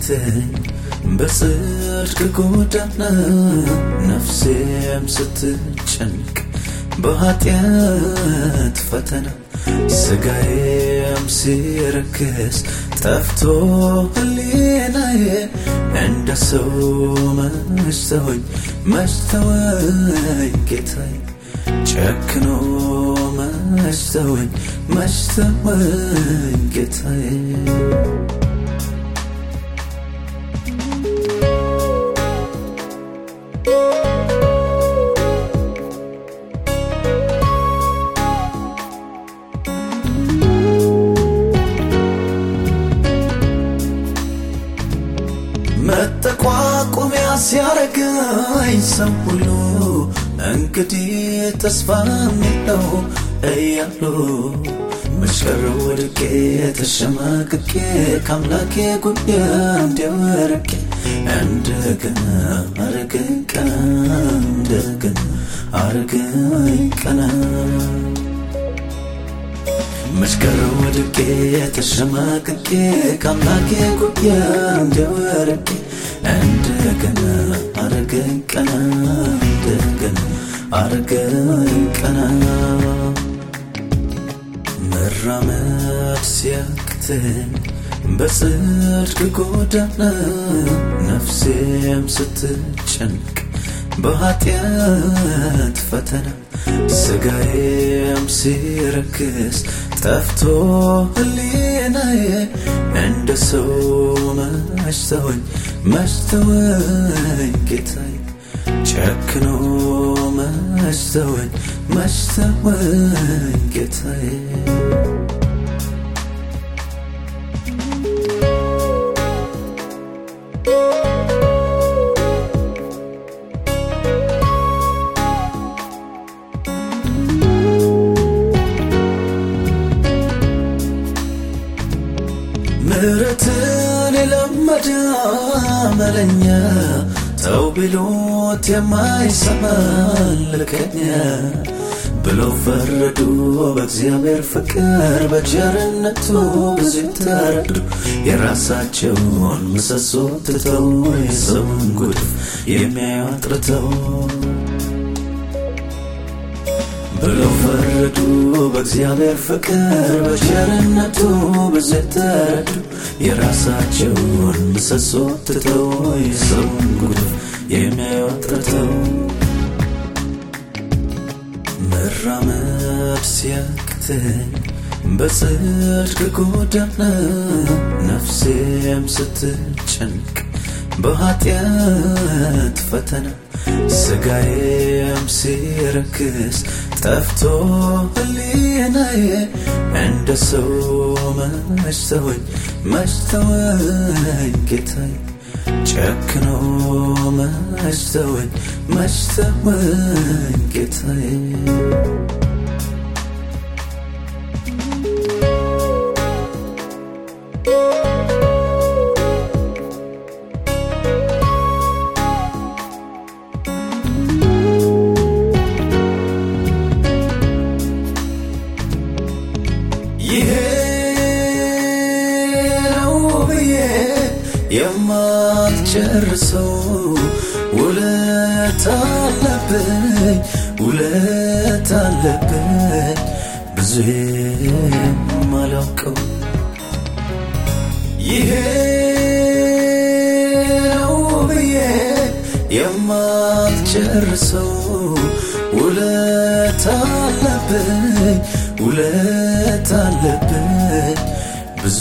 ሲያቅተኝ በጽድቅ ጎዳና ነፍሴም ስትጨንቅ በኃጢአት ፈተና ስጋዬም ሲረክስ ጠፍቶ ህሊናዬ እንደ ሰው መሽተወኝ መሽተወኝ ጌታዬ ጨክኖ መሽተወኝ መሽተወኝ ጌታዬ ሲያረገኝ ሰው ሁሉ እንግዲህ ተስፋ የለው እያሉ መሽቀር ወድቄ ተሸማቅቄ ከአምላኬ ጉያ እንዲያወርቄ እንደገና አረገኝ ቀና እንደገና አረገኝ ቀና መሽቀር ወድቄ ተሸማቅቄ ከአምላኬ ጉያ እንዲያወርቄ እንደገና አረገኝ ቀና እንደገና አረገኝ ቀና። መራመድ ሲያቅተኝ በጽድቅ ጎዳና ነፍሴም ስትጨንቅ በኃጢአት ፈተና ስጋዬም ሲረክስ ጠፍቶ ህሊናዬ እንደ ሰው መሽተወኝ መሽተወኝ ጌታዬ ጨክኖ መሽተወኝ መሽተወኝ ጌታዬ ምሕረትን የለመደ አመለኛ ተው ቢሉት የማይሰማ ልከኛ ብለው ፈረዱ በእግዚአብሔር ፍቅር በቸርነቱ ብዙ ተረዱ የራሳቸውን ምሰሶ ትተው የሰውን ጉድፍ የሚያዩ አጥርተው ብለው ፈረዱ በእግዚአብሔር ፍቅር በቸርነቱ ብዙ ተረዱ የራሳቸውን ምሰሶ ትተው የሰውን ጉድፍ የሚያዩ አጥርተው መራመድ ሲያቅተኝ በጽድቅ ጎዳና ነፍሴም ስትጨንቅ በኃጢአት ፈተና ስጋዬም ሲረክስ ጠፍቶ ህሊናዬ እንደ ሰው መሽተወኝ መሽተወኝ ጌታዬ ጨክኖ መሽተወኝ መሽተወኝ ጌታዬ የማትጨርሰው ውለት አለብኝ ውለት አለብኝ። ብዙ የማላውቀው ይሄ ነው ብዬ የማትጨርሰው ውለት አለብኝ ውለት አለብኝ። ብዙ